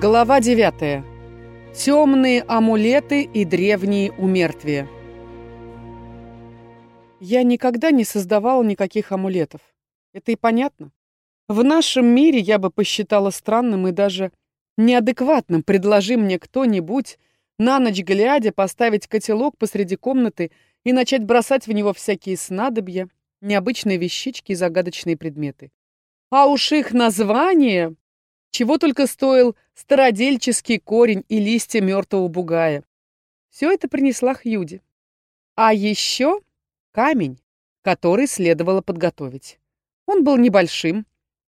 Глава 9. Темные амулеты и древние умертвия. Я никогда не создавал никаких амулетов. Это и понятно. В нашем мире я бы посчитала странным и даже неадекватным, предложи мне кто-нибудь на ночь глядя поставить котелок посреди комнаты и начать бросать в него всякие снадобья, необычные вещички и загадочные предметы. А уж их название чего только стоил стародельческий корень и листья мертвого бугая. Все это принесла Хьюди. А еще камень, который следовало подготовить. Он был небольшим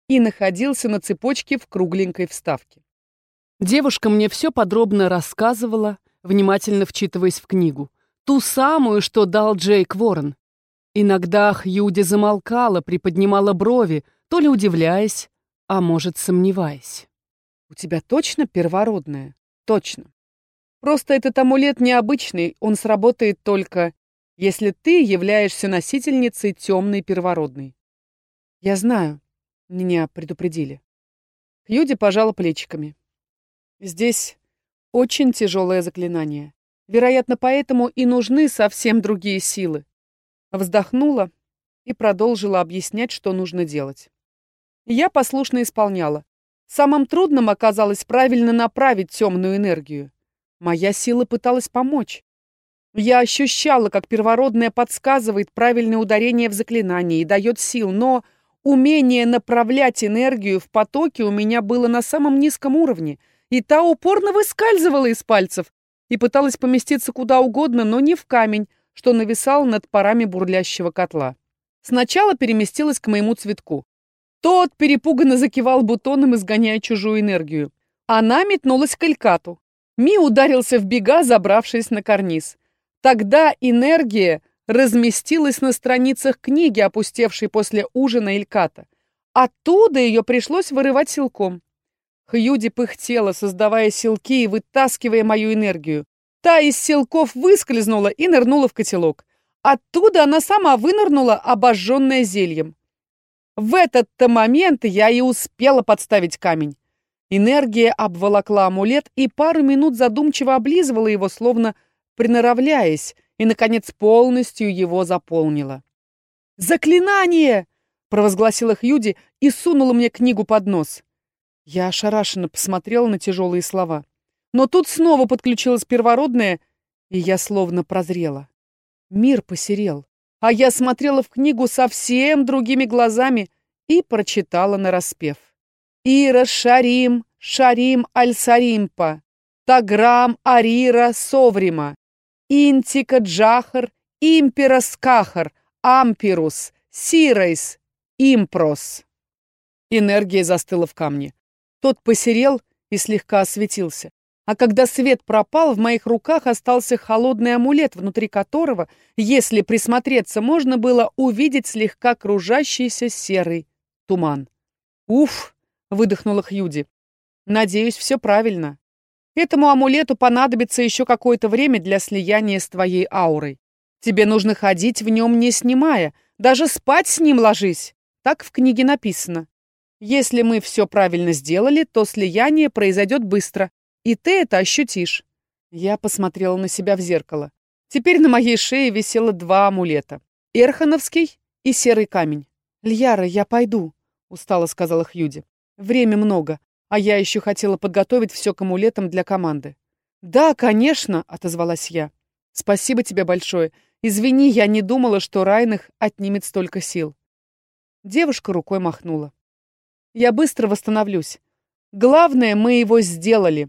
и находился на цепочке в кругленькой вставке. Девушка мне все подробно рассказывала, внимательно вчитываясь в книгу. Ту самую, что дал Джейк Ворон. Иногда Хьюди замолкала, приподнимала брови, то ли удивляясь, а может, сомневаясь. «У тебя точно первородное?» «Точно. Просто этот амулет необычный, он сработает только, если ты являешься носительницей темной первородной». «Я знаю. Меня предупредили». Хьюди пожала плечиками. «Здесь очень тяжелое заклинание. Вероятно, поэтому и нужны совсем другие силы». Вздохнула и продолжила объяснять, что нужно делать. Я послушно исполняла. Самым трудным оказалось правильно направить темную энергию. Моя сила пыталась помочь. Я ощущала, как первородное подсказывает правильное ударение в заклинании и дает сил, но умение направлять энергию в потоке у меня было на самом низком уровне, и та упорно выскальзывала из пальцев и пыталась поместиться куда угодно, но не в камень, что нависал над парами бурлящего котла. Сначала переместилась к моему цветку. Тот перепуганно закивал бутоном, изгоняя чужую энергию. Она метнулась к Элькату. Ми ударился в бега, забравшись на карниз. Тогда энергия разместилась на страницах книги, опустевшей после ужина Эльката. Оттуда ее пришлось вырывать силком. Хьюди пыхтела, создавая силки и вытаскивая мою энергию. Та из силков выскользнула и нырнула в котелок. Оттуда она сама вынырнула, обожженная зельем. В этот-то момент я и успела подставить камень. Энергия обволокла амулет и пару минут задумчиво облизывала его, словно приноравляясь, и, наконец, полностью его заполнила. «Заклинание!» — провозгласила Хьюди и сунула мне книгу под нос. Я ошарашенно посмотрела на тяжелые слова. Но тут снова подключилась первородная, и я словно прозрела. Мир посерел а я смотрела в книгу совсем другими глазами и прочитала нараспев. «Ира Шарим, Шарим Аль-Саримпа, Таграм Арира Соврима, Интика Джахар, Имперас Кахар, Ампирус, Сирайс, Импрос». Энергия застыла в камне. Тот посерел и слегка осветился а когда свет пропал, в моих руках остался холодный амулет, внутри которого, если присмотреться, можно было увидеть слегка кружащийся серый туман. «Уф!» — выдохнула Хьюди. «Надеюсь, все правильно. Этому амулету понадобится еще какое-то время для слияния с твоей аурой. Тебе нужно ходить в нем не снимая, даже спать с ним ложись. Так в книге написано. Если мы все правильно сделали, то слияние произойдет быстро, и ты это ощутишь. Я посмотрела на себя в зеркало. Теперь на моей шее висело два амулета. Эрхановский и серый камень. «Льяра, я пойду», — устало сказала Хьюди. «Время много, а я еще хотела подготовить все к амулетам для команды». «Да, конечно», — отозвалась я. «Спасибо тебе большое. Извини, я не думала, что Райнах отнимет столько сил». Девушка рукой махнула. «Я быстро восстановлюсь. Главное, мы его сделали.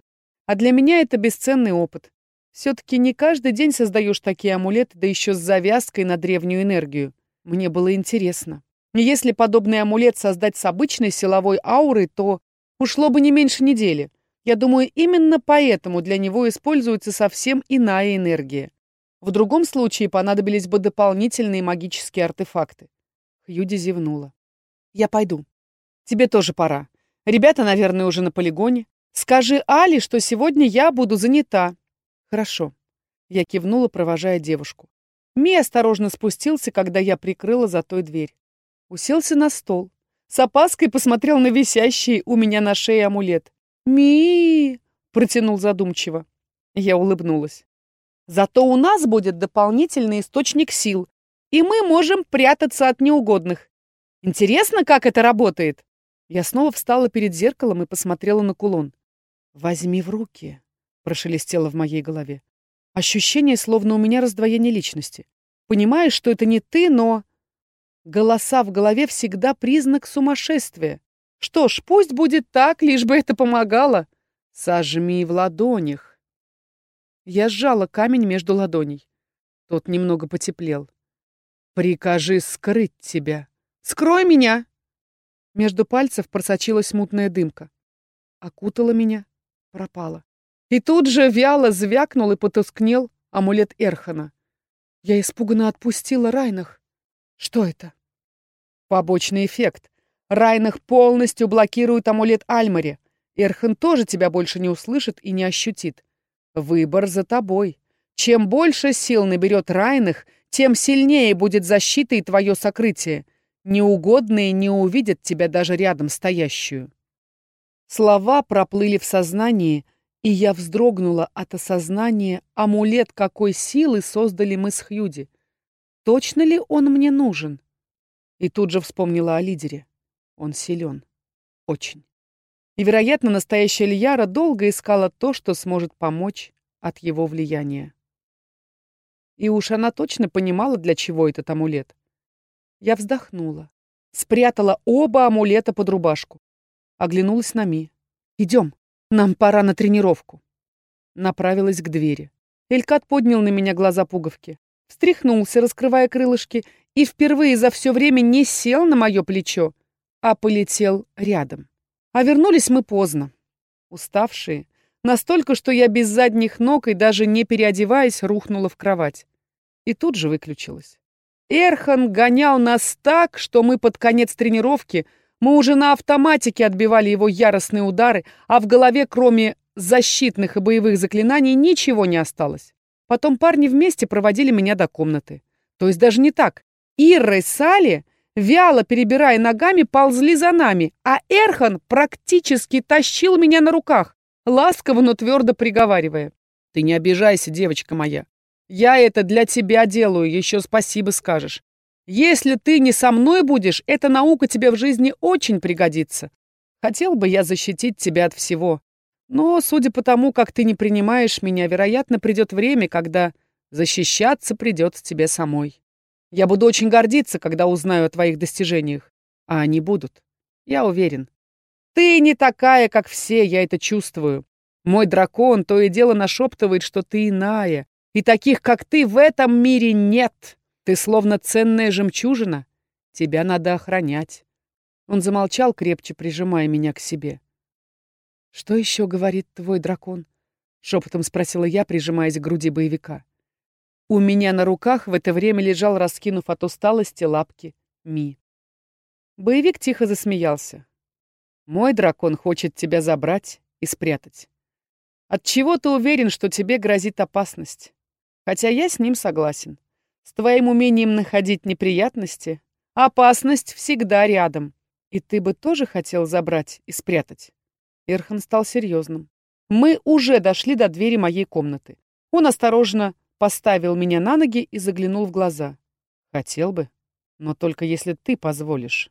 А для меня это бесценный опыт. Все-таки не каждый день создаешь такие амулеты, да еще с завязкой на древнюю энергию. Мне было интересно. Если подобный амулет создать с обычной силовой аурой, то ушло бы не меньше недели. Я думаю, именно поэтому для него используется совсем иная энергия. В другом случае понадобились бы дополнительные магические артефакты. Хьюди зевнула. «Я пойду. Тебе тоже пора. Ребята, наверное, уже на полигоне. Скажи Али, что сегодня я буду занята. Хорошо. Я кивнула, провожая девушку. Ми осторожно спустился, когда я прикрыла за той дверь. Уселся на стол. С опаской посмотрел на висящий у меня на шее амулет. ми протянул задумчиво. Я улыбнулась. «Зато у нас будет дополнительный источник сил, и мы можем прятаться от неугодных. Интересно, как это работает?» Я снова встала перед зеркалом и посмотрела на кулон. «Возьми в руки», — прошелестело в моей голове. Ощущение, словно у меня раздвоение личности. Понимаешь, что это не ты, но... Голоса в голове всегда признак сумасшествия. Что ж, пусть будет так, лишь бы это помогало. Сожми в ладонях. Я сжала камень между ладоней. Тот немного потеплел. Прикажи скрыть тебя. Скрой меня! Между пальцев просочилась мутная дымка. Окутала меня, пропала. И тут же вяло звякнул и потускнел амулет Эрхана. Я испуганно отпустила Райнах. Что это? Побочный эффект. Райнах полностью блокирует амулет Альмари. Эрхан тоже тебя больше не услышит и не ощутит. Выбор за тобой. Чем больше сил наберет Райнах, тем сильнее будет защита и твое сокрытие. Неугодные не увидят тебя даже рядом стоящую. Слова проплыли в сознании, и я вздрогнула от осознания, амулет какой силы создали мы с Хьюди. Точно ли он мне нужен? И тут же вспомнила о лидере. Он силен. Очень. И, вероятно, настоящая Льяра долго искала то, что сможет помочь от его влияния. И уж она точно понимала, для чего этот амулет. Я вздохнула. Спрятала оба амулета под рубашку. Оглянулась на Ми. «Идем, нам пора на тренировку». Направилась к двери. Элькат поднял на меня глаза пуговки. Встряхнулся, раскрывая крылышки, и впервые за все время не сел на мое плечо, а полетел рядом. А вернулись мы поздно. Уставшие. Настолько, что я без задних ног и даже не переодеваясь, рухнула в кровать. И тут же выключилась. Эрхан гонял нас так, что мы под конец тренировки, мы уже на автоматике отбивали его яростные удары, а в голове, кроме защитных и боевых заклинаний, ничего не осталось. Потом парни вместе проводили меня до комнаты. То есть даже не так. Ирра и Сали, вяло перебирая ногами, ползли за нами, а Эрхан практически тащил меня на руках, ласково, но твердо приговаривая. «Ты не обижайся, девочка моя. Я это для тебя делаю, еще спасибо скажешь. Если ты не со мной будешь, эта наука тебе в жизни очень пригодится. Хотел бы я защитить тебя от всего. Но, судя по тому, как ты не принимаешь меня, вероятно, придет время, когда защищаться придется тебе самой. Я буду очень гордиться, когда узнаю о твоих достижениях. А они будут. Я уверен. Ты не такая, как все, я это чувствую. Мой дракон то и дело нашептывает, что ты иная, и таких, как ты, в этом мире нет. Ты словно ценная жемчужина. Тебя надо охранять. Он замолчал, крепче прижимая меня к себе. «Что еще говорит твой дракон?» — шепотом спросила я, прижимаясь к груди боевика. У меня на руках в это время лежал, раскинув от усталости лапки, Ми. Боевик тихо засмеялся. «Мой дракон хочет тебя забрать и спрятать. От чего ты уверен, что тебе грозит опасность? Хотя я с ним согласен. С твоим умением находить неприятности опасность всегда рядом. И ты бы тоже хотел забрать и спрятать?» Эрхан стал серьезным. Мы уже дошли до двери моей комнаты. Он осторожно поставил меня на ноги и заглянул в глаза. «Хотел бы, но только если ты позволишь».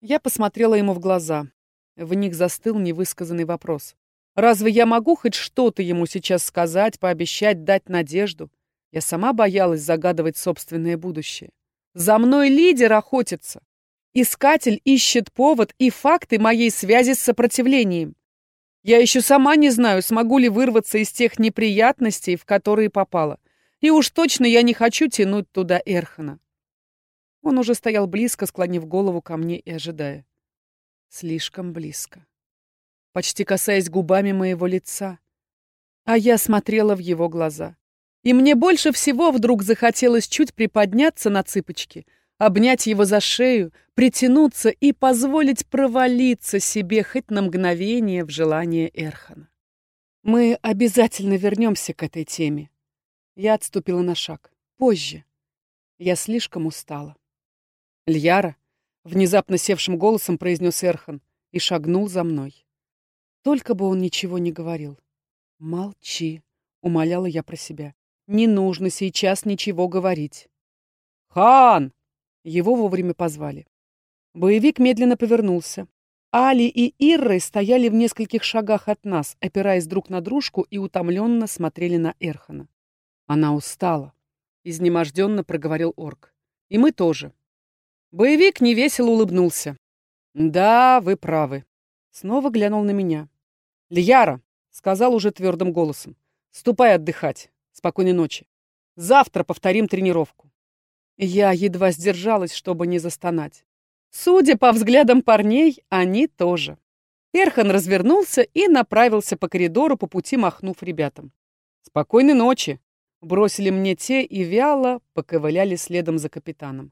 Я посмотрела ему в глаза. В них застыл невысказанный вопрос. Разве я могу хоть что-то ему сейчас сказать, пообещать, дать надежду? Я сама боялась загадывать собственное будущее. За мной лидер охотится. Искатель ищет повод и факты моей связи с сопротивлением. Я еще сама не знаю, смогу ли вырваться из тех неприятностей, в которые попала. И уж точно я не хочу тянуть туда Эрхана. Он уже стоял близко, склонив голову ко мне и ожидая. Слишком близко почти касаясь губами моего лица. А я смотрела в его глаза. И мне больше всего вдруг захотелось чуть приподняться на цыпочки, обнять его за шею, притянуться и позволить провалиться себе хоть на мгновение в желание Эрхана. Мы обязательно вернемся к этой теме. Я отступила на шаг. Позже. Я слишком устала. Льяра, внезапно севшим голосом произнес Эрхан и шагнул за мной. Только бы он ничего не говорил. «Молчи», — умоляла я про себя. «Не нужно сейчас ничего говорить». «Хан!» Его вовремя позвали. Боевик медленно повернулся. Али и Ирры стояли в нескольких шагах от нас, опираясь друг на дружку и утомленно смотрели на Эрхана. Она устала. Изнеможденно проговорил орк. И мы тоже. Боевик невесело улыбнулся. «Да, вы правы». Снова глянул на меня. «Льяра», — сказал уже твердым голосом, — «ступай отдыхать. Спокойной ночи. Завтра повторим тренировку». Я едва сдержалась, чтобы не застонать. Судя по взглядам парней, они тоже. Эрхан развернулся и направился по коридору, по пути махнув ребятам. «Спокойной ночи!» Бросили мне те и вяло поковыляли следом за капитаном.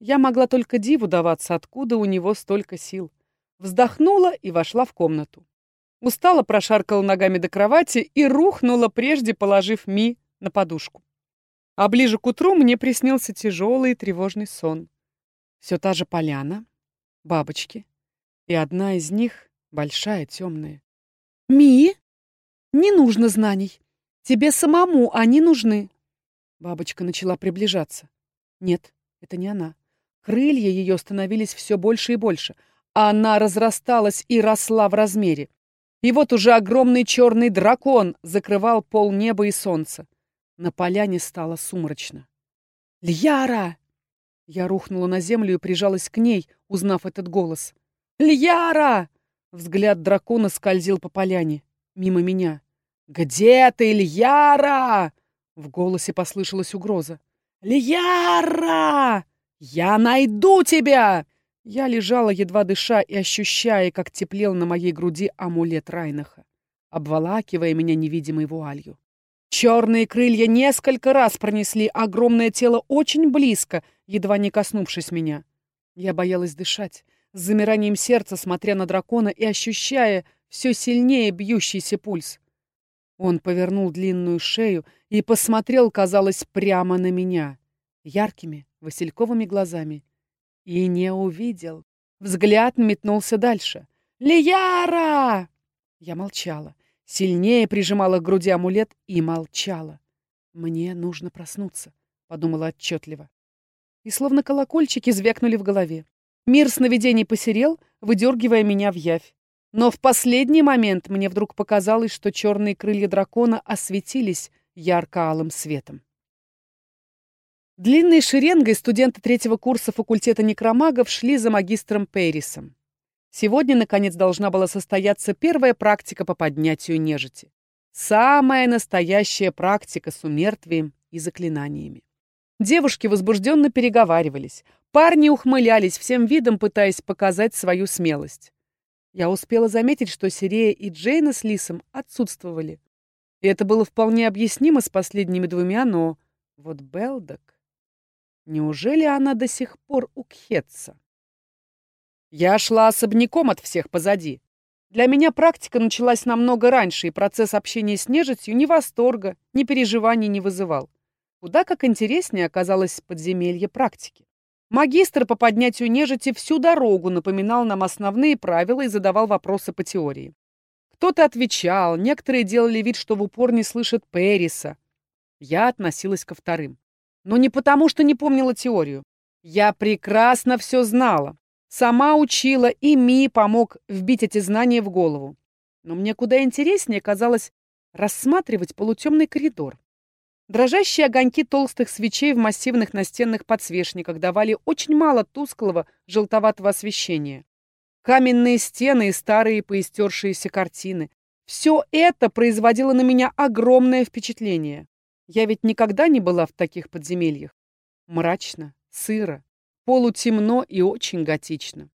Я могла только диву даваться, откуда у него столько сил. Вздохнула и вошла в комнату. Устала прошаркала ногами до кровати и рухнула, прежде положив Ми на подушку. А ближе к утру мне приснился тяжелый и тревожный сон. Все та же поляна, бабочки, и одна из них большая, темная. «Ми, не нужно знаний. Тебе самому они нужны». Бабочка начала приближаться. Нет, это не она. Крылья ее становились все больше и больше. Она разрасталась и росла в размере. И вот уже огромный черный дракон закрывал пол неба и солнца. На поляне стало сумрачно. «Льяра!» Я рухнула на землю и прижалась к ней, узнав этот голос. «Льяра!» Взгляд дракона скользил по поляне, мимо меня. «Где ты, Льяра?» В голосе послышалась угроза. «Льяра! Я найду тебя!» Я лежала, едва дыша и ощущая, как теплел на моей груди амулет Райнаха, обволакивая меня невидимой вуалью. Черные крылья несколько раз пронесли огромное тело очень близко, едва не коснувшись меня. Я боялась дышать, с замиранием сердца, смотря на дракона и ощущая все сильнее бьющийся пульс. Он повернул длинную шею и посмотрел, казалось, прямо на меня, яркими, васильковыми глазами. И не увидел. Взгляд метнулся дальше. «Лияра!» Я молчала сильнее прижимала к груди амулет и молчала. «Мне нужно проснуться», — подумала отчетливо. И словно колокольчики звякнули в голове. Мир сновидений посерел, выдергивая меня в явь. Но в последний момент мне вдруг показалось, что черные крылья дракона осветились ярко-алым светом. Длинной шеренгой студенты третьего курса факультета некромагов шли за магистром Пэрисом. Сегодня, наконец, должна была состояться первая практика по поднятию нежити. Самая настоящая практика с умертвием и заклинаниями. Девушки возбужденно переговаривались. Парни ухмылялись, всем видом пытаясь показать свою смелость. Я успела заметить, что Сирея и Джейна с Лисом отсутствовали. И это было вполне объяснимо с последними двумя, но вот Белдок... Неужели она до сих пор у Кхетса? Я шла особняком от всех позади. Для меня практика началась намного раньше, и процесс общения с нежитью ни восторга, ни переживаний не вызывал. Куда как интереснее оказалось подземелье практики. Магистр по поднятию нежити всю дорогу напоминал нам основные правила и задавал вопросы по теории. Кто-то отвечал, некоторые делали вид, что в упор не слышат Периса. Я относилась ко вторым. Но не потому, что не помнила теорию. Я прекрасно все знала. Сама учила, и Ми помог вбить эти знания в голову. Но мне куда интереснее казалось рассматривать полутемный коридор. Дрожащие огоньки толстых свечей в массивных настенных подсвечниках давали очень мало тусклого желтоватого освещения. Каменные стены и старые поистершиеся картины. Все это производило на меня огромное впечатление. Я ведь никогда не была в таких подземельях. Мрачно, сыро, полутемно и очень готично.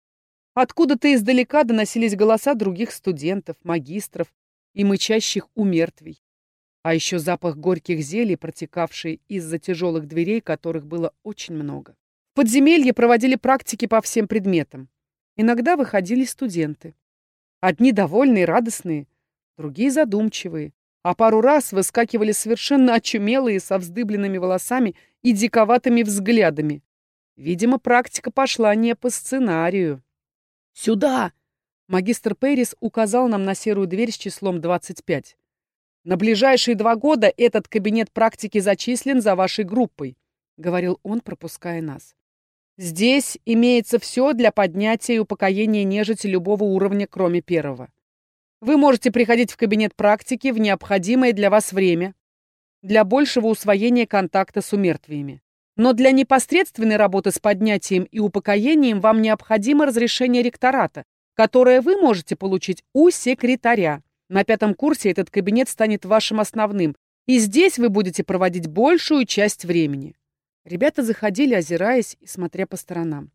Откуда-то издалека доносились голоса других студентов, магистров и мычащих умертвий. А еще запах горьких зелий, протекавший из-за тяжелых дверей, которых было очень много. В подземелье проводили практики по всем предметам. Иногда выходили студенты. Одни довольные, радостные, другие задумчивые, а пару раз выскакивали совершенно очумелые, со вздыбленными волосами и диковатыми взглядами. Видимо, практика пошла не по сценарию. «Сюда!» Магистр Перрис указал нам на серую дверь с числом 25. «На ближайшие два года этот кабинет практики зачислен за вашей группой», — говорил он, пропуская нас. «Здесь имеется все для поднятия и упокоения нежити любого уровня, кроме первого. Вы можете приходить в кабинет практики в необходимое для вас время для большего усвоения контакта с умертвиями. Но для непосредственной работы с поднятием и упокоением вам необходимо разрешение ректората, которое вы можете получить у секретаря. На пятом курсе этот кабинет станет вашим основным, и здесь вы будете проводить большую часть времени. Ребята заходили, озираясь и смотря по сторонам.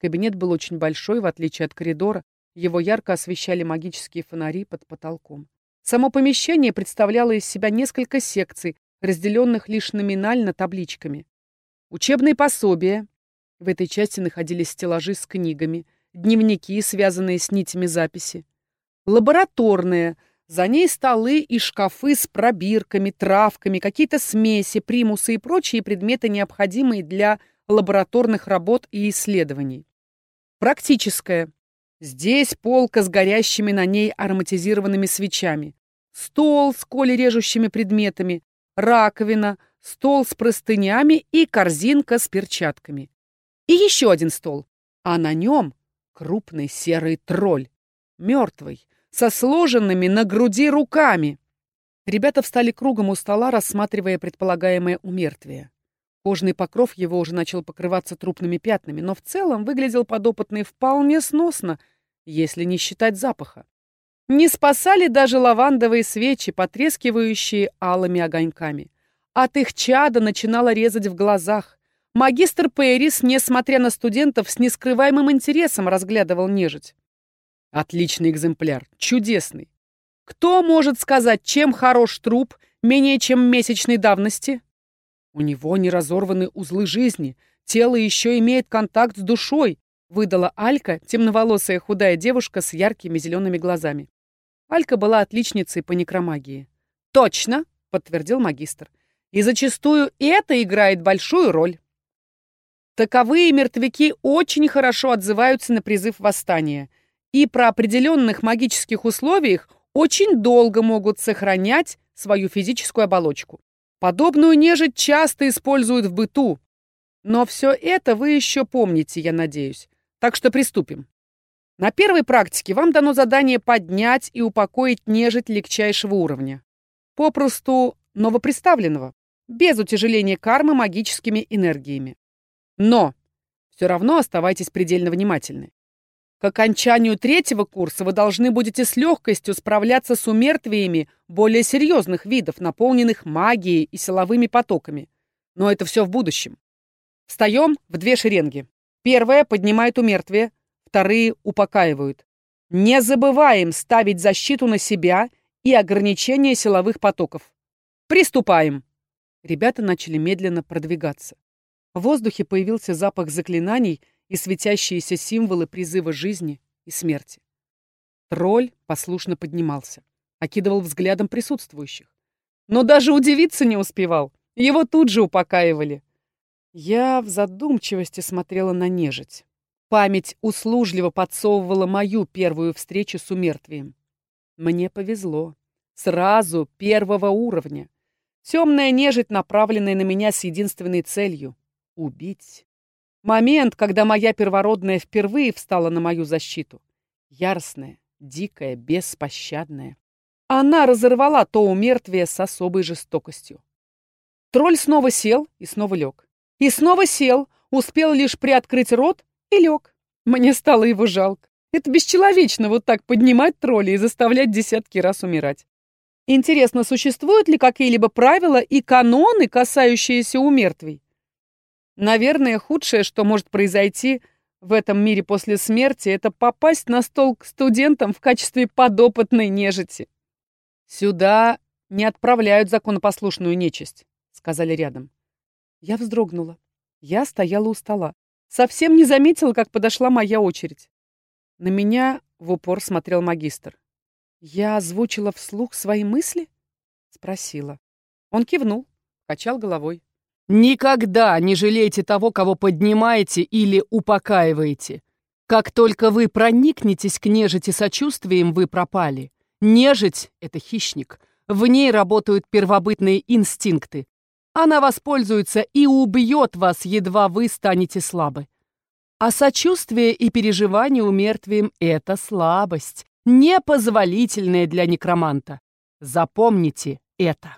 Кабинет был очень большой, в отличие от коридора. Его ярко освещали магические фонари под потолком. Само помещение представляло из себя несколько секций, разделенных лишь номинально табличками. Учебные пособия. В этой части находились стеллажи с книгами, дневники, связанные с нитями записи. Лабораторная. За ней столы и шкафы с пробирками, травками, какие-то смеси, примусы и прочие предметы, необходимые для лабораторных работ и исследований. Практическая. Здесь полка с горящими на ней ароматизированными свечами. Стол с колережущими предметами, раковина, стол с простынями и корзинка с перчатками. И еще один стол, а на нем крупный серый тролль, мертвый, со сложенными на груди руками. Ребята встали кругом у стола, рассматривая предполагаемое умертвие. Кожный покров его уже начал покрываться трупными пятнами, но в целом выглядел подопытный вполне сносно, если не считать запаха. Не спасали даже лавандовые свечи, потрескивающие алыми огоньками. От их чада начинало резать в глазах. Магистр Пэрис, несмотря на студентов, с нескрываемым интересом разглядывал нежить. Отличный экземпляр, чудесный. Кто может сказать, чем хорош труп менее чем месячной давности? У него не разорваны узлы жизни, тело еще имеет контакт с душой, выдала Алька, темноволосая худая девушка с яркими зелеными глазами. Алька была отличницей по некромагии. «Точно!» — подтвердил магистр. И зачастую это играет большую роль. Таковые мертвяки очень хорошо отзываются на призыв восстания и про определенных магических условиях очень долго могут сохранять свою физическую оболочку. Подобную нежить часто используют в быту. Но все это вы еще помните, я надеюсь. Так что приступим. На первой практике вам дано задание поднять и упокоить нежить легчайшего уровня. Попросту новоприставленного без утяжеления кармы магическими энергиями. Но все равно оставайтесь предельно внимательны. К окончанию третьего курса вы должны будете с легкостью справляться с умертвиями более серьезных видов, наполненных магией и силовыми потоками. Но это все в будущем. Встаем в две шеренги. Первая поднимает умертвие, вторые упокаивают. Не забываем ставить защиту на себя и ограничение силовых потоков. Приступаем! Ребята начали медленно продвигаться. В воздухе появился запах заклинаний и светящиеся символы призыва жизни и смерти. Тролль послушно поднимался, окидывал взглядом присутствующих. Но даже удивиться не успевал. Его тут же упокаивали. Я в задумчивости смотрела на нежить. Память услужливо подсовывала мою первую встречу с умертвием. Мне повезло. Сразу первого уровня. Темная нежить, направленная на меня с единственной целью — убить. Момент, когда моя первородная впервые встала на мою защиту. Яростная, дикая, беспощадная. Она разорвала то умертвие с особой жестокостью. Тролль снова сел и снова лег. И снова сел, успел лишь приоткрыть рот и лег. Мне стало его жалко. Это бесчеловечно вот так поднимать тролля и заставлять десятки раз умирать. Интересно, существуют ли какие-либо правила и каноны, касающиеся умертвий? Наверное, худшее, что может произойти в этом мире после смерти, это попасть на стол к студентам в качестве подопытной нежити. «Сюда не отправляют законопослушную нечисть», — сказали рядом. Я вздрогнула. Я стояла у стола. Совсем не заметила, как подошла моя очередь. На меня в упор смотрел магистр. Я озвучила вслух свои мысли? Спросила. Он кивнул, качал головой. Никогда не жалейте того, кого поднимаете или упокаиваете. Как только вы проникнетесь к нежити сочувствием, вы пропали. Нежить — это хищник. В ней работают первобытные инстинкты. Она воспользуется и убьет вас, едва вы станете слабы. А сочувствие и переживание у мертвым — это слабость, непозволительная для некроманта. Запомните это.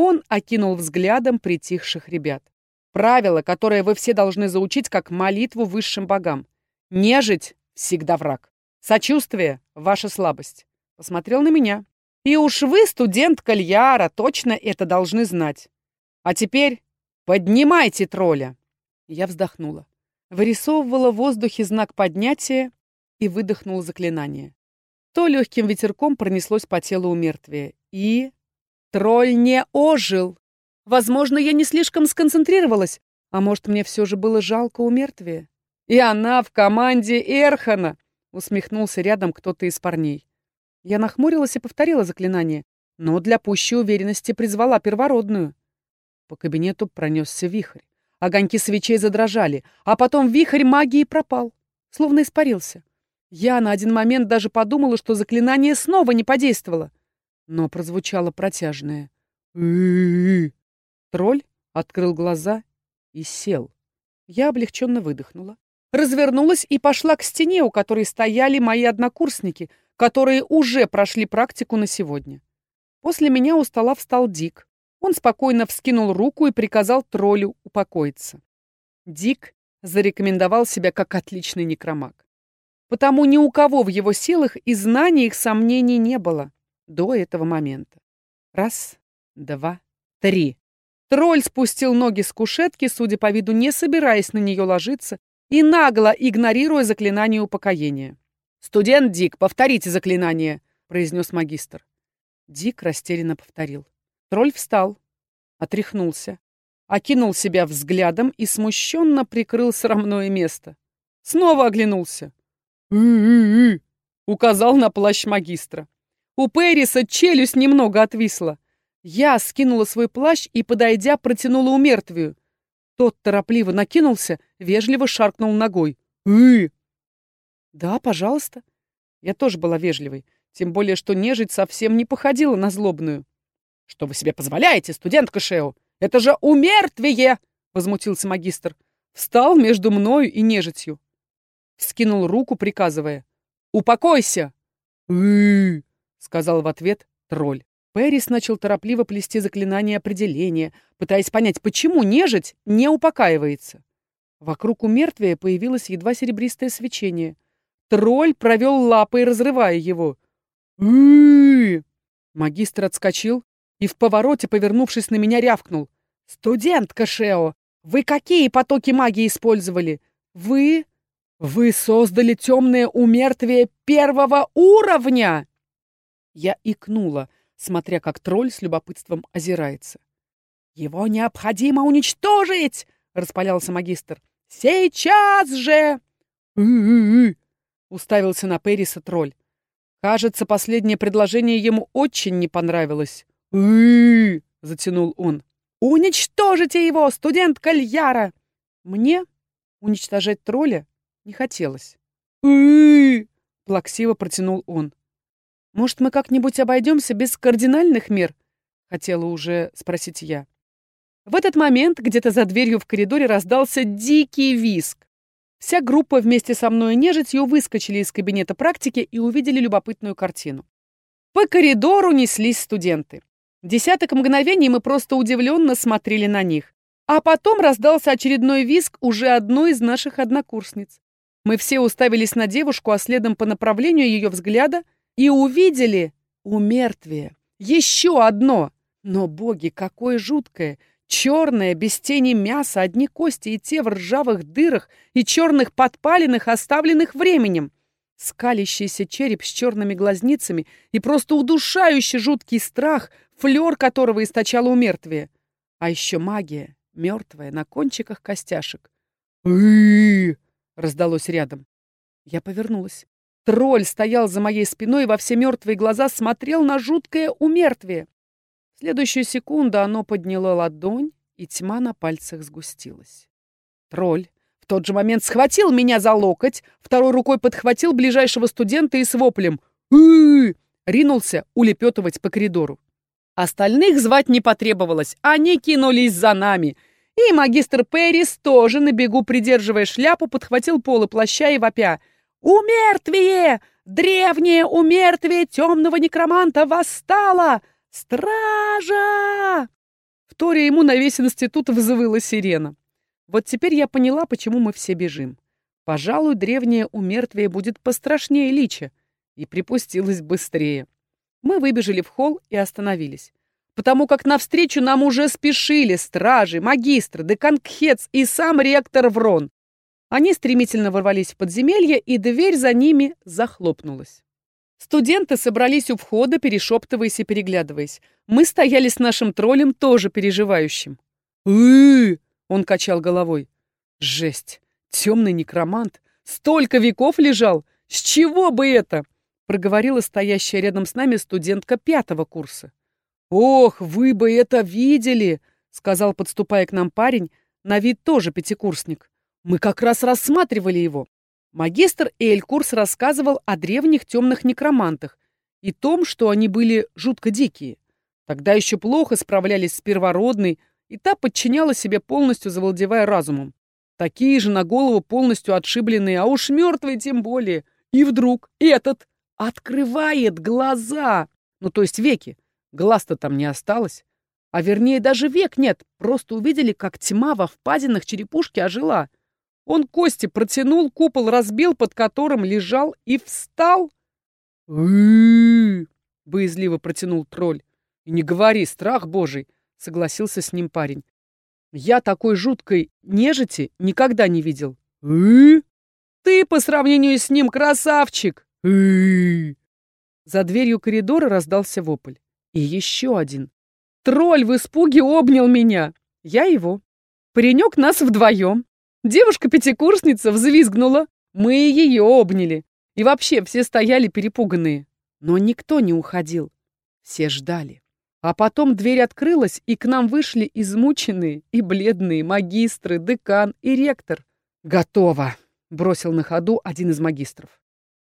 Он окинул взглядом притихших ребят. Правило, которое вы все должны заучить как молитву высшим богам. Нежить — всегда враг. Сочувствие — ваша слабость. Посмотрел на меня. И уж вы, студент Кальяра, точно это должны знать. А теперь поднимайте тролля. Я вздохнула. Вырисовывала в воздухе знак поднятия и выдохнула заклинание. То легким ветерком пронеслось по телу у мертвия. И... Тролль не ожил. Возможно, я не слишком сконцентрировалась, а может, мне все же было жалко у мертвия. И она в команде Эрхана, усмехнулся рядом кто-то из парней. Я нахмурилась и повторила заклинание, но для пущей уверенности призвала первородную. По кабинету пронесся вихрь. Огоньки свечей задрожали, а потом вихрь магии пропал, словно испарился. Я на один момент даже подумала, что заклинание снова не подействовало. Но прозвучало протяжное. Тролль открыл глаза и сел. Я облегченно выдохнула. Развернулась и пошла к стене, у которой стояли мои однокурсники, которые уже прошли практику на сегодня. После меня у стола встал Дик. Он спокойно вскинул руку и приказал троллю упокоиться. Дик зарекомендовал себя как отличный некромаг. Потому ни у кого в его силах и знаниях сомнений не было до этого момента. Раз, два, три. Тролль спустил ноги с кушетки, судя по виду, не собираясь на нее ложиться, и нагло игнорируя заклинание упокоения. «Студент Дик, повторите заклинание», — произнес магистр. Дик растерянно повторил. Тролль встал, отряхнулся, окинул себя взглядом и смущенно прикрыл срамное место. Снова оглянулся. «И-и-и!» — указал на плащ магистра. У Пэриса челюсть немного отвисла. Я скинула свой плащ и, подойдя, протянула у мертвию. Тот торопливо накинулся, вежливо шаркнул ногой. «И!» «Да, пожалуйста». Я тоже была вежливой, тем более, что нежить совсем не походила на злобную. «Что вы себе позволяете, студентка Шео? Это же умертвие!» — возмутился магистр. Встал между мною и нежитью. Скинул руку, приказывая. «Упокойся!» «И-и-и!» Сказал в ответ тролль. Пэрис начал торопливо плести заклинание определения, пытаясь понять, почему нежить не упокаивается. Вокруг у мертвия появилось едва серебристое свечение. Тролль провел лапой, разрывая его. Магистр отскочил, и в повороте, повернувшись на меня, рявкнул. «Студентка Шео, вы какие потоки магии использовали? Вы... вы создали темное умертвие первого уровня!» Я икнула, смотря как тролль с любопытством озирается. «Его необходимо уничтожить!» — распалялся магистр. «Сейчас же!» «И-и-и!» — уставился на Периса тролль. Кажется, последнее предложение ему очень не понравилось и затянул он. «Уничтожите его, студент Кальяра!» Мне уничтожать тролля не хотелось. и плаксиво протянул он. «Может, мы как-нибудь обойдемся без кардинальных мер?» — хотела уже спросить я. В этот момент где-то за дверью в коридоре раздался дикий виск. Вся группа вместе со мной и нежитью выскочили из кабинета практики и увидели любопытную картину. По коридору неслись студенты. Десяток мгновений мы просто удивленно смотрели на них. А потом раздался очередной визг уже одной из наших однокурсниц. Мы все уставились на девушку, а следом по направлению ее взгляда и увидели умертвие. Еще одно! Но, боги, какое жуткое! Черное, без тени мяса, одни кости и те в ржавых дырах и черных подпалинах, оставленных временем скалящийся череп с черными глазницами и просто удушающий жуткий страх, флер которого источало умертвие. А еще магия, мертвая, на кончиках костяшек. и раздалось рядом. Я повернулась. Тролль стоял за моей спиной и во все мертвые глаза смотрел на жуткое умертвие. В следующую секунду оно подняло ладонь, и тьма на пальцах сгустилась. Тролль тот же момент схватил меня за локоть, второй рукой подхватил ближайшего студента и с воплем «Ы!» ринулся улепетывать по коридору. Остальных звать не потребовалось, они кинулись за нами. И магистр Перрис тоже на бегу, придерживая шляпу, подхватил полы плаща и вопя. «Умертвие! Древнее умертвие темного некроманта восстало! Стража!» Вторя ему на весь институт взвыла сирена. Вот теперь я поняла, почему мы все бежим. Пожалуй, древнее умертвие будет пострашнее лича. И припустилось быстрее. Мы выбежали в холл и остановились. Потому как навстречу нам уже спешили стражи, магистр, декан Кхец и сам ректор Врон. Они стремительно ворвались в подземелье, и дверь за ними захлопнулась. Студенты собрались у входа, перешептываясь и переглядываясь. Мы стояли с нашим троллем, тоже переживающим. «Ы-ы-ы!» Он качал головой. Жесть! Темный некромант! Столько веков лежал! С чего бы это? Проговорила стоящая рядом с нами студентка пятого курса. Ох, вы бы это видели! Сказал, подступая к нам парень, на вид тоже пятикурсник. Мы как раз рассматривали его. Магистр Элькурс рассказывал о древних темных некромантах и том, что они были жутко дикие. Тогда еще плохо справлялись с первородной, и та подчиняла себе полностью, завладевая разумом. Такие же на голову полностью отшибленные, а уж мертвые тем более. И вдруг этот открывает глаза. Ну, то есть веки. Глаз-то там не осталось. А вернее, даже век нет. Просто увидели, как тьма во впадинах черепушки ожила. Он кости протянул, купол разбил, под которым лежал, и встал. боязливо протянул тролль. «И не говори, страх божий!» — согласился с ним парень. «Я такой жуткой нежити никогда не видел». «Э? Ты по сравнению с ним красавчик!» «Э? За дверью коридора раздался вопль. И еще один. Тролль в испуге обнял меня. Я его. Паренек нас вдвоем. Девушка-пятикурсница взвизгнула. Мы ее обняли. И вообще все стояли перепуганные. Но никто не уходил. Все ждали. А потом дверь открылась, и к нам вышли измученные и бледные магистры, декан и ректор. «Готово!» — бросил на ходу один из магистров.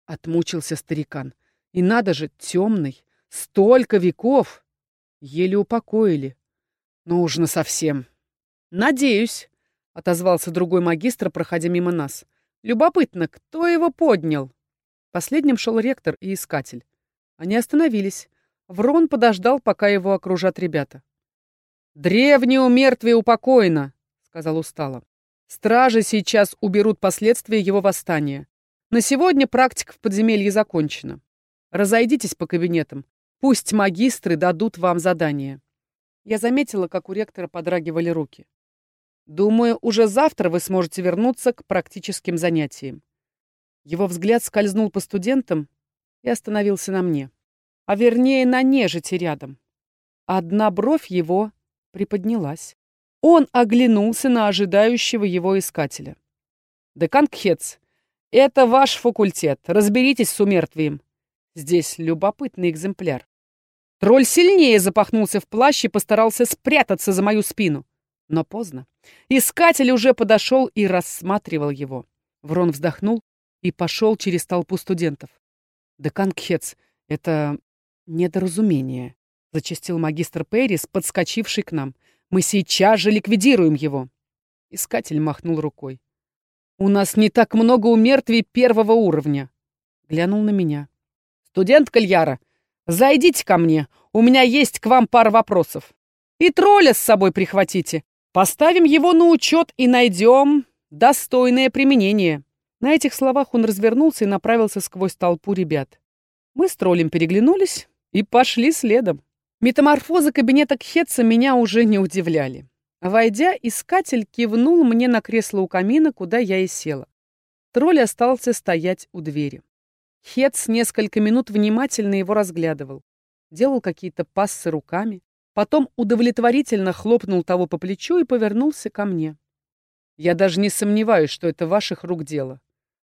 Отмучился старикан. И надо же, темный, столько веков! Еле упокоили. Но уж совсем. «Надеюсь», — отозвался другой магистр, проходя мимо нас. «Любопытно, кто его поднял?» Последним шел ректор и искатель. Они остановились. Врон подождал, пока его окружат ребята. «Древнее умертвие упокоено», — сказал устало. «Стражи сейчас уберут последствия его восстания. На сегодня практика в подземелье закончена. Разойдитесь по кабинетам. Пусть магистры дадут вам задание». Я заметила, как у ректора подрагивали руки. «Думаю, уже завтра вы сможете вернуться к практическим занятиям». Его взгляд скользнул по студентам и остановился на мне а вернее на нежити рядом. Одна бровь его приподнялась. Он оглянулся на ожидающего его искателя. «Декан Кхец, это ваш факультет. Разберитесь с умертвием. Здесь любопытный экземпляр». Тролль сильнее запахнулся в плащ и постарался спрятаться за мою спину. Но поздно. Искатель уже подошел и рассматривал его. Врон вздохнул и пошел через толпу студентов. «Декан Кхец, это «Недоразумение», — зачастил магистр Перрис, подскочивший к нам. «Мы сейчас же ликвидируем его!» Искатель махнул рукой. «У нас не так много умертвий первого уровня!» Глянул на меня. «Студент Кальяра, зайдите ко мне, у меня есть к вам пара вопросов. И тролля с собой прихватите. Поставим его на учет и найдем достойное применение». На этих словах он развернулся и направился сквозь толпу ребят. Мы с троллем переглянулись, и пошли следом. Метаморфозы кабинета Кхетса меня уже не удивляли. Войдя, искатель кивнул мне на кресло у камина, куда я и села. Тролль остался стоять у двери. Хетс несколько минут внимательно его разглядывал. Делал какие-то пассы руками, потом удовлетворительно хлопнул того по плечу и повернулся ко мне. «Я даже не сомневаюсь, что это ваших рук дело.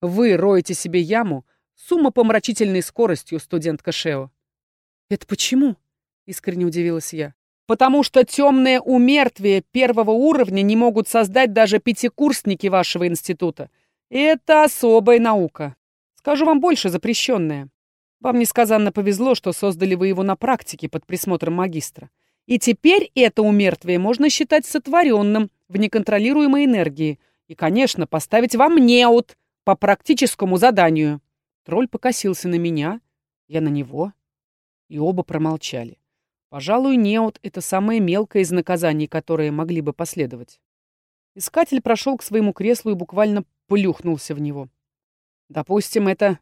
Вы роете себе яму с умопомрачительной скоростью, студентка Шео. «Это почему?» — искренне удивилась я. потому что темное умертвие первого уровня не могут создать даже пятикурсники вашего института. Это особая наука. Скажу вам больше, запрещенная. Вам несказанно повезло, что создали вы его на практике под присмотром магистра. И теперь это умертвие можно считать сотворенным в неконтролируемой энергии и, конечно, поставить вам неут по практическому заданию. Тролль покосился на меня, я на него, и оба промолчали. Пожалуй, неут — это самое мелкое из наказаний, которые могли бы последовать. Искатель прошел к своему креслу и буквально плюхнулся в него. Допустим, это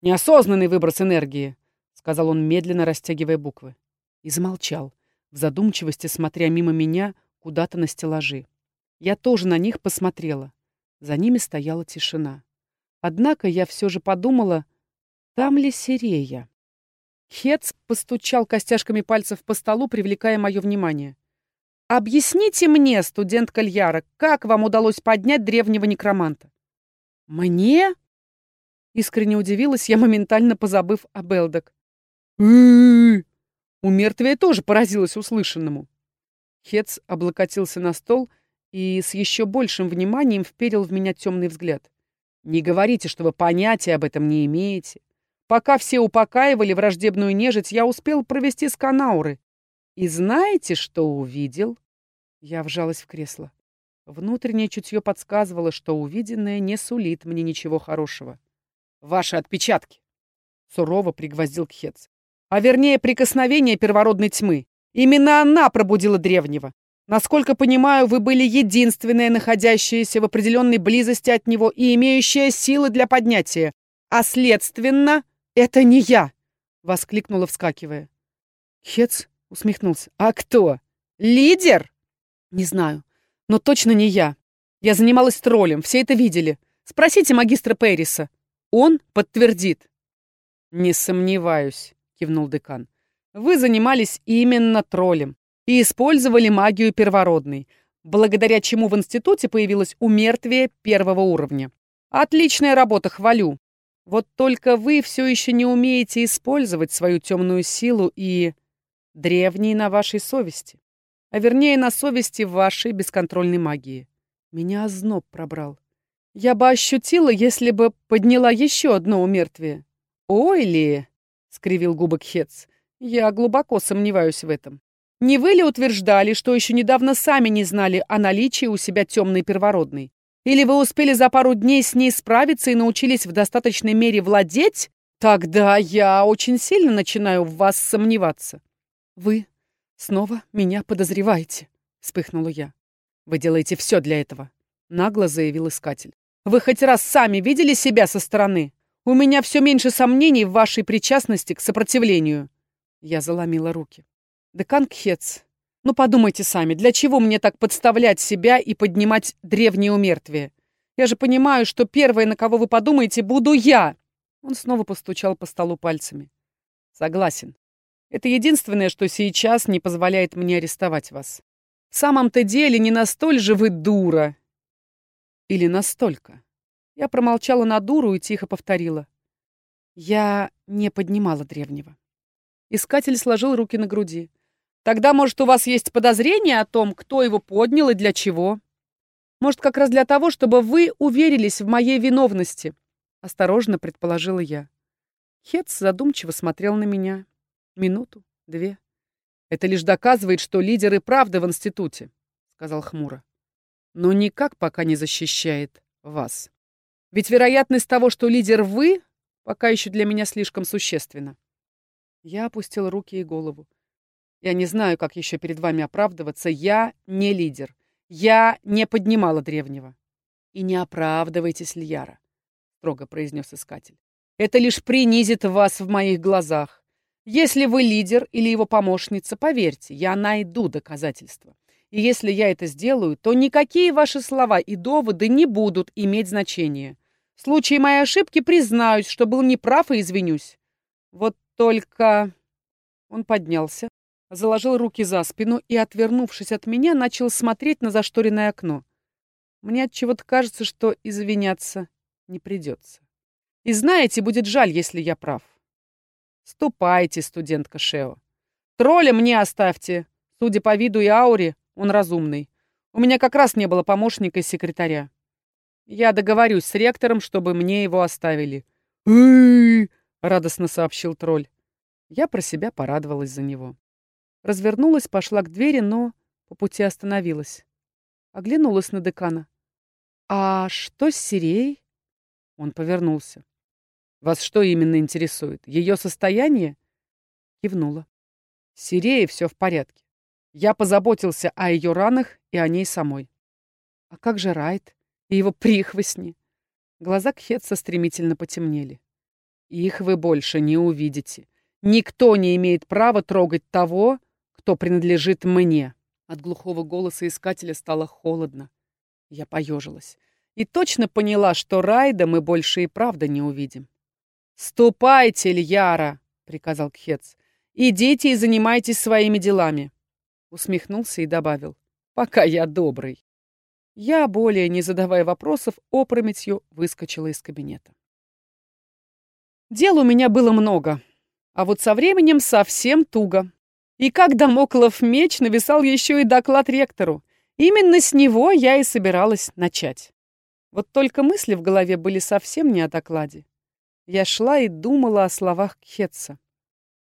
неосознанный выброс энергии, сказал он, медленно растягивая буквы. И замолчал, в задумчивости смотря мимо меня куда-то на стеллажи. Я тоже на них посмотрела. За ними стояла тишина. Однако я все же подумала, там ли Сирея? Хец постучал костяшками пальцев по столу, привлекая мое внимание. «Объясните мне, студент Кальяра, как вам удалось поднять древнего некроманта?» «Мне?» Искренне удивилась я, моментально позабыв о Белдок. У мертвия тоже поразилась услышанному. Хец облокотился на стол и с еще большим вниманием вперил в меня темный взгляд. «Не говорите, что вы понятия об этом не имеете. Пока все упокаивали враждебную нежить, я успел провести сканауры. И знаете, что увидел?» Я вжалась в кресло. Внутреннее чутье подсказывало, что увиденное не сулит мне ничего хорошего. Ваши отпечатки. Сурово пригвоздил Кхец. А вернее, прикосновение первородной тьмы. Именно она пробудила древнего. Насколько понимаю, вы были единственная, находящаяся в определенной близости от него и имеющая силы для поднятия. А следственно, это не я!» — воскликнула, вскакивая. Хец усмехнулся. «А кто? Лидер?» «Не знаю, но точно не я. Я занималась троллем, все это видели. Спросите магистра Перриса. Он подтвердит. Не сомневаюсь, кивнул декан. Вы занимались именно троллем и использовали магию первородной, благодаря чему в институте появилось умертвие первого уровня. Отличная работа, хвалю. Вот только вы все еще не умеете использовать свою темную силу и древние на вашей совести. А вернее, на совести вашей бесконтрольной магии. Меня озноб пробрал. Я бы ощутила, если бы подняла еще одно умертвие. «Ой ли!» — скривил губы Кхец. «Я глубоко сомневаюсь в этом. Не вы ли утверждали, что еще недавно сами не знали о наличии у себя темной первородной? Или вы успели за пару дней с ней справиться и научились в достаточной мере владеть? Тогда я очень сильно начинаю в вас сомневаться». «Вы снова меня подозреваете», — вспыхнула я. «Вы делаете все для этого», — нагло заявил искатель. Вы хоть раз сами видели себя со стороны? У меня все меньше сомнений в вашей причастности к сопротивлению. Я заломила руки. Декан Кхец, ну подумайте сами, для чего мне так подставлять себя и поднимать древние умертвия? Я же понимаю, что первое, на кого вы подумаете, буду я. Он снова постучал по столу пальцами. Согласен. Это единственное, что сейчас не позволяет мне арестовать вас. В самом-то деле не настоль же вы дура, или настолько? Я промолчала на дуру и тихо повторила. Я не поднимала древнего. Искатель сложил руки на груди. Тогда, может, у вас есть подозрение о том, кто его поднял и для чего? Может, как раз для того, чтобы вы уверились в моей виновности? Осторожно предположила я. Хец задумчиво смотрел на меня. Минуту, две. Это лишь доказывает, что лидеры правды в институте, сказал хмуро но никак пока не защищает вас. Ведь вероятность того, что лидер вы, пока еще для меня слишком существенна. Я опустил руки и голову. Я не знаю, как еще перед вами оправдываться. Я не лидер. Я не поднимала древнего. И не оправдывайтесь, Льяра, строго произнес искатель. Это лишь принизит вас в моих глазах. Если вы лидер или его помощница, поверьте, я найду доказательства. И если я это сделаю, то никакие ваши слова и доводы не будут иметь значения. В случае моей ошибки признаюсь, что был неправ и извинюсь. Вот только... Он поднялся, заложил руки за спину и, отвернувшись от меня, начал смотреть на зашторенное окно. Мне от чего-то кажется, что извиняться не придется. И знаете, будет жаль, если я прав. Ступайте, студентка Шео. Тролля мне оставьте, Судя по виду и ауре, он разумный. У меня как раз не было помощника и секретаря. Я договорюсь с ректором, чтобы мне его оставили. радостно сообщил тролль. Я про себя порадовалась за него. Развернулась, пошла к двери, но по пути остановилась. Оглянулась на декана. «А что с Сиреей?» Он повернулся. «Вас что именно интересует? Ее состояние?» Кивнула. «Сирея все в порядке. Я позаботился о ее ранах и о ней самой». «А как же Райт и его прихвостни?» Глаза Кхетса стремительно потемнели. «Их вы больше не увидите. Никто не имеет права трогать того, кто принадлежит мне». От глухого голоса искателя стало холодно. Я поежилась. И точно поняла, что Райда мы больше и правда не увидим. «Ступайте, Льяра!» — приказал Кхец. «Идите и занимайтесь своими делами!» Усмехнулся и добавил. «Пока я добрый». Я, более не задавая вопросов, опрометью выскочила из кабинета. Дел у меня было много, а вот со временем совсем туго. И как домоклов меч нависал еще и доклад ректору. Именно с него я и собиралась начать. Вот только мысли в голове были совсем не о докладе. Я шла и думала о словах Кхетса.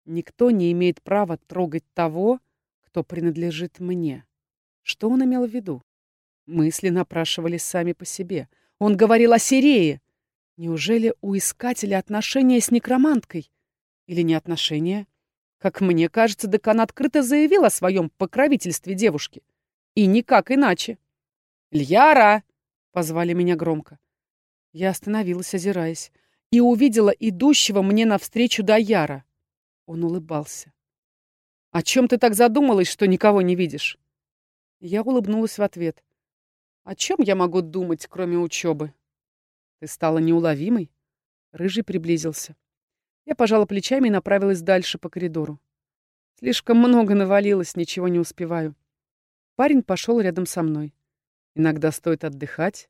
Никто не имеет права трогать того, кто принадлежит мне. Что он имел в виду? Мысли напрашивались сами по себе. Он говорил о Сирее. Неужели у искателя отношения с некроманткой? Или не отношения? Как мне кажется, декан открыто заявил о своем покровительстве девушки. И никак иначе. «Льяра!» — позвали меня громко. Я остановилась, озираясь, и увидела идущего мне навстречу Даяра. Он улыбался. «О чем ты так задумалась, что никого не видишь?» Я улыбнулась в ответ. «О чем я могу думать, кроме учебы?» «Ты стала неуловимой?» Рыжий приблизился. Я пожала плечами и направилась дальше по коридору. Слишком много навалилось, ничего не успеваю. Парень пошел рядом со мной. Иногда стоит отдыхать.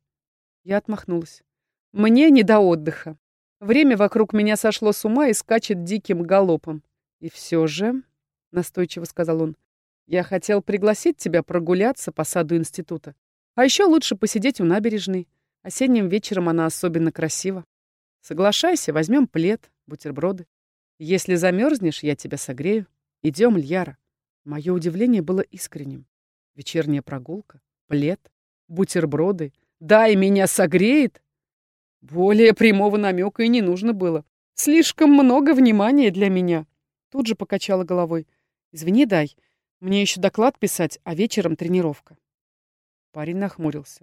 Я отмахнулась. Мне не до отдыха. Время вокруг меня сошло с ума и скачет диким галопом. И все же, — настойчиво сказал он, — я хотел пригласить тебя прогуляться по саду института. А еще лучше посидеть у набережной. Осенним вечером она особенно красива. Соглашайся, возьмем плед, бутерброды. Если замерзнешь, я тебя согрею. Идем, Льяра. Мое удивление было искренним. Вечерняя прогулка, плед, бутерброды. Дай меня согреет. Более прямого намека и не нужно было. Слишком много внимания для меня. Тут же покачала головой. Извини, дай. Мне еще доклад писать, а вечером тренировка. Парень нахмурился.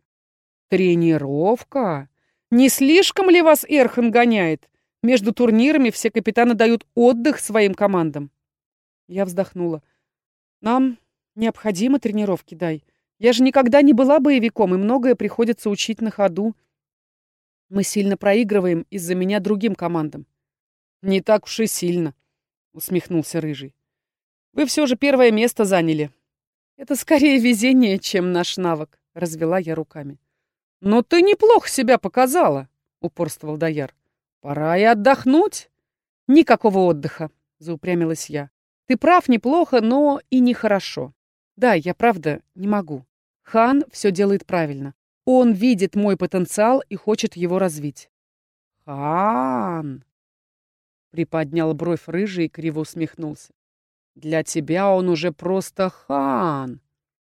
Тренировка? Не слишком ли вас Эрхан гоняет? Между турнирами все капитаны дают отдых своим командам. Я вздохнула. Нам необходимы тренировки, дай. Я же никогда не была боевиком, и многое приходится учить на ходу. Мы сильно проигрываем из-за меня другим командам. Не так уж и сильно, усмехнулся Рыжий. Вы все же первое место заняли. Это скорее везение, чем наш навык, развела я руками. «Но ты неплохо себя показала», — упорствовал Даяр. «Пора и отдохнуть». «Никакого отдыха», — заупрямилась я. «Ты прав, неплохо, но и нехорошо. Да, я правда не могу. Хан все делает правильно. Он видит мой потенциал и хочет его развить». «Хан!» — приподнял бровь рыжий и криво усмехнулся. «Для тебя он уже просто хан!»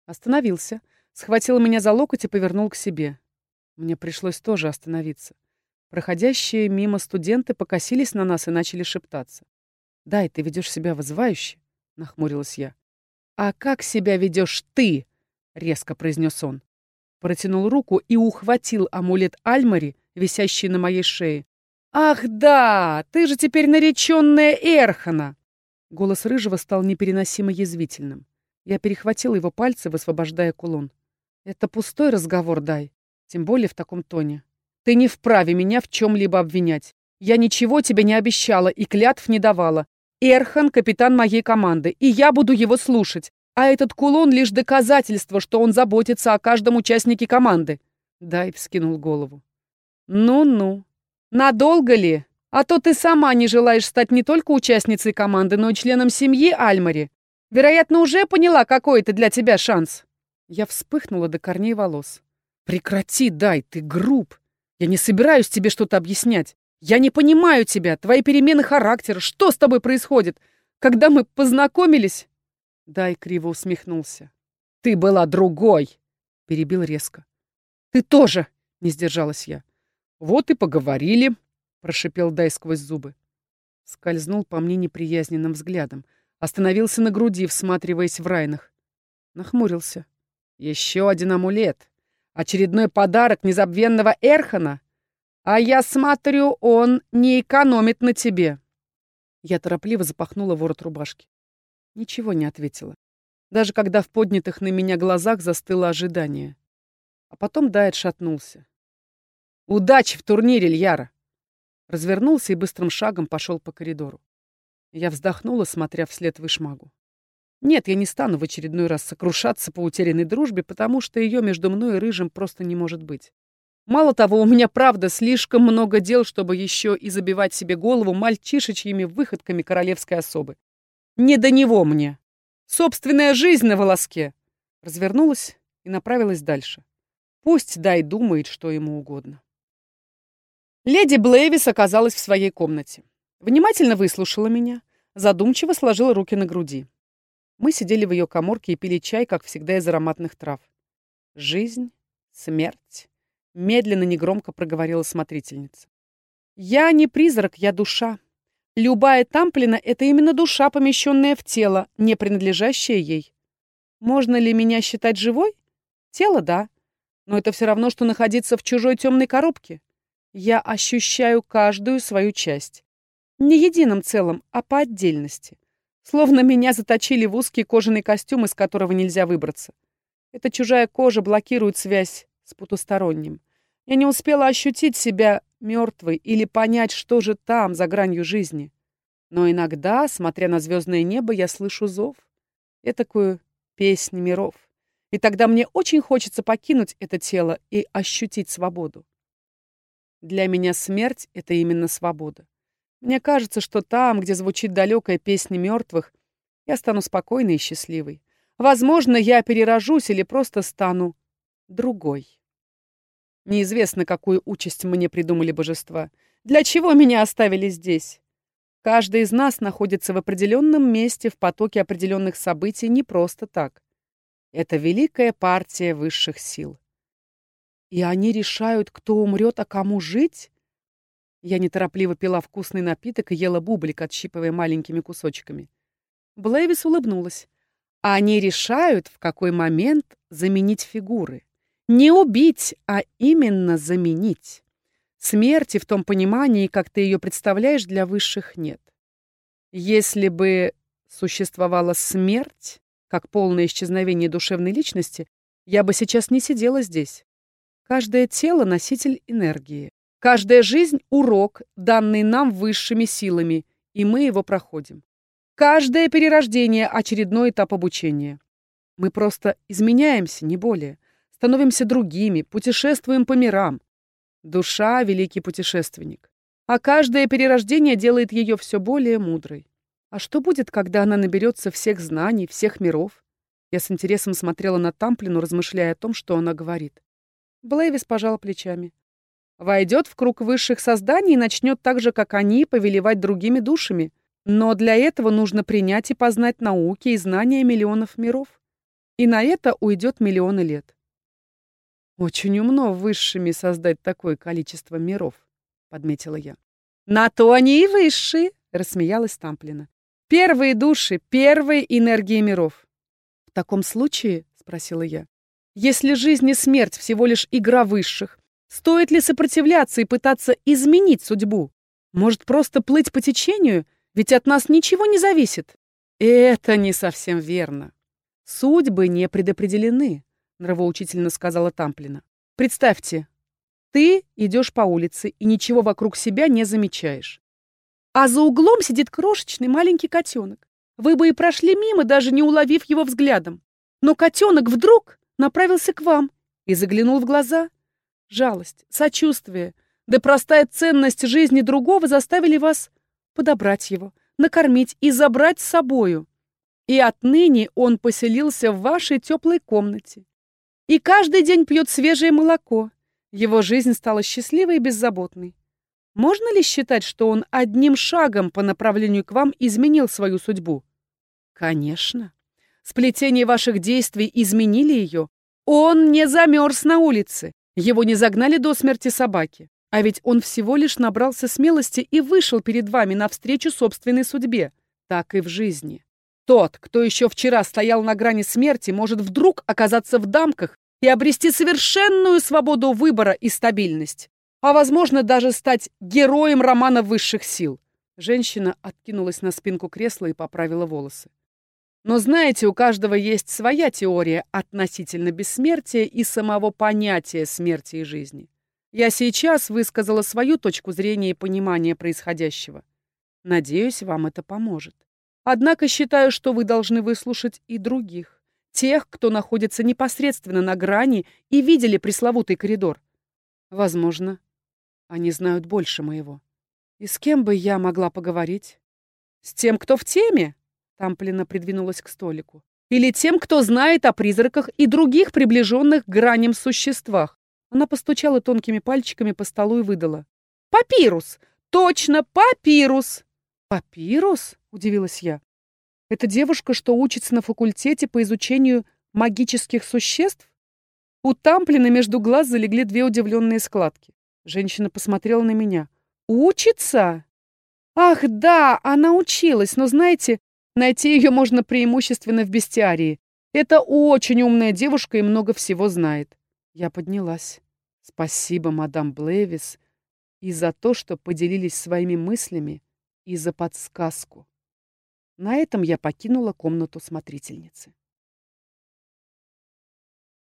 Остановился, схватил меня за локоть и повернул к себе. Мне пришлось тоже остановиться. Проходящие мимо студенты покосились на нас и начали шептаться. «Дай, ты ведешь себя вызывающе», — нахмурилась я. «А как себя ведешь ты?» — резко произнес он. Протянул руку и ухватил амулет Альмари, висящий на моей шее. «Ах да! Ты же теперь нареченная Эрхана!» Голос Рыжего стал непереносимо язвительным. Я перехватил его пальцы, высвобождая кулон. «Это пустой разговор, Дай. Тем более в таком тоне. Ты не вправе меня в чем-либо обвинять. Я ничего тебе не обещала и клятв не давала. Эрхан — капитан моей команды, и я буду его слушать. А этот кулон — лишь доказательство, что он заботится о каждом участнике команды. Дай вскинул голову. Ну-ну. Надолго ли? А то ты сама не желаешь стать не только участницей команды, но и членом семьи Альмари. Вероятно, уже поняла, какой это для тебя шанс. Я вспыхнула до корней волос. Прекрати, дай, ты груб. Я не собираюсь тебе что-то объяснять. Я не понимаю тебя, твои перемены характера. Что с тобой происходит? Когда мы познакомились...» Дай криво усмехнулся. «Ты была другой!» — перебил резко. «Ты тоже!» — не сдержалась я. «Вот и поговорили!» — прошипел Дай сквозь зубы. Скользнул по мне неприязненным взглядом. Остановился на груди, всматриваясь в райнах. Нахмурился. «Еще один амулет. Очередной подарок незабвенного Эрхана. А я смотрю, он не экономит на тебе». Я торопливо запахнула ворот рубашки. Ничего не ответила. Даже когда в поднятых на меня глазах застыло ожидание. А потом Дайт шатнулся. «Удачи в турнире, Льяра!» Развернулся и быстрым шагом пошел по коридору. Я вздохнула, смотря вслед вышмагу. Нет, я не стану в очередной раз сокрушаться по утерянной дружбе, потому что ее между мной и Рыжим просто не может быть. Мало того, у меня, правда, слишком много дел, чтобы еще и забивать себе голову мальчишечьими выходками королевской особы. Не до него мне. Собственная жизнь на волоске. Развернулась и направилась дальше. Пусть Дай думает, что ему угодно. Леди Блейвис оказалась в своей комнате. Внимательно выслушала меня, задумчиво сложила руки на груди. Мы сидели в ее коморке и пили чай, как всегда, из ароматных трав. Жизнь, смерть, Медленно, негромко проговорила смотрительница. «Я не призрак, я душа. Любая тамплина — это именно душа, помещенная в тело, не принадлежащая ей. Можно ли меня считать живой? Тело — да. Но это все равно, что находиться в чужой темной коробке. Я ощущаю каждую свою часть. Не единым целым, а по отдельности. Словно меня заточили в узкий кожаный костюм, из которого нельзя выбраться. Эта чужая кожа блокирует связь с потусторонним. Я не успела ощутить себя мертвой или понять, что же там, за гранью жизни. Но иногда, смотря на звездное небо, я слышу зов. Этакую песнь миров. И тогда мне очень хочется покинуть это тело и ощутить свободу. Для меня смерть — это именно свобода. Мне кажется, что там, где звучит далекая песня мертвых, я стану спокойной и счастливой. Возможно, я перерожусь или просто стану другой. Неизвестно, какую участь мне придумали божества. Для чего меня оставили здесь? Каждый из нас находится в определенном месте в потоке определенных событий не просто так. Это великая партия высших сил. И они решают, кто умрет, а кому жить? Я неторопливо пила вкусный напиток и ела бублик, отщипывая маленькими кусочками. Блейвис улыбнулась. Они решают, в какой момент заменить фигуры. Не убить, а именно заменить. Смерти в том понимании, как ты ее представляешь, для высших нет. Если бы существовала смерть, как полное исчезновение душевной личности, я бы сейчас не сидела здесь. Каждое тело — носитель энергии. Каждая жизнь — урок, данный нам высшими силами, и мы его проходим. Каждое перерождение — очередной этап обучения. Мы просто изменяемся, не более становимся другими, путешествуем по мирам. Душа — великий путешественник. А каждое перерождение делает ее все более мудрой. А что будет, когда она наберется всех знаний, всех миров? Я с интересом смотрела на Тамплину, размышляя о том, что она говорит. Блейвис пожала плечами. Войдет в круг высших созданий и начнет так же, как они, повелевать другими душами. Но для этого нужно принять и познать науки и знания миллионов миров. И на это уйдет миллионы лет. «Очень умно высшими создать такое количество миров», — подметила я. «На то они и высшие», — рассмеялась Тамплина. «Первые души, первые энергии миров». «В таком случае», — спросила я, «если жизнь и смерть всего лишь игра высших, стоит ли сопротивляться и пытаться изменить судьбу? Может, просто плыть по течению, ведь от нас ничего не зависит?» «Это не совсем верно. Судьбы не предопределены. — нравоучительно сказала Тамплина. «Представьте, ты идешь по улице и ничего вокруг себя не замечаешь. А за углом сидит крошечный маленький котенок. Вы бы и прошли мимо, даже не уловив его взглядом. Но котенок вдруг направился к вам и заглянул в глаза. Жалость, сочувствие, да простая ценность жизни другого заставили вас подобрать его, накормить и забрать с собою. И отныне он поселился в вашей теплой комнате. И каждый день пьет свежее молоко. Его жизнь стала счастливой и беззаботной. Можно ли считать, что он одним шагом по направлению к вам изменил свою судьбу? Конечно. Сплетение ваших действий изменили ее. Он не замерз на улице. Его не загнали до смерти собаки. А ведь он всего лишь набрался смелости и вышел перед вами навстречу собственной судьбе. Так и в жизни. Тот, кто еще вчера стоял на грани смерти, может вдруг оказаться в дамках и обрести совершенную свободу выбора и стабильность. А, возможно, даже стать героем романа высших сил. Женщина откинулась на спинку кресла и поправила волосы. Но знаете, у каждого есть своя теория относительно бессмертия и самого понятия смерти и жизни. Я сейчас высказала свою точку зрения и понимание происходящего. Надеюсь, вам это поможет. Однако считаю, что вы должны выслушать и других. Тех, кто находится непосредственно на грани и видели пресловутый коридор. Возможно, они знают больше моего. И с кем бы я могла поговорить? С тем, кто в теме? Тамплина придвинулась к столику. Или тем, кто знает о призраках и других приближенных к граням существах. Она постучала тонкими пальчиками по столу и выдала. «Папирус! Точно, папирус!» «Папирус?» — удивилась я. «Это девушка, что учится на факультете по изучению магических существ?» У Тамплина между глаз залегли две удивленные складки. Женщина посмотрела на меня. «Учится?» «Ах, да, она училась, но, знаете, найти ее можно преимущественно в бестиарии. Это очень умная девушка и много всего знает». Я поднялась. «Спасибо, мадам Блэвис, и за то, что поделились своими мыслями, и за подсказку». На этом я покинула комнату смотрительницы.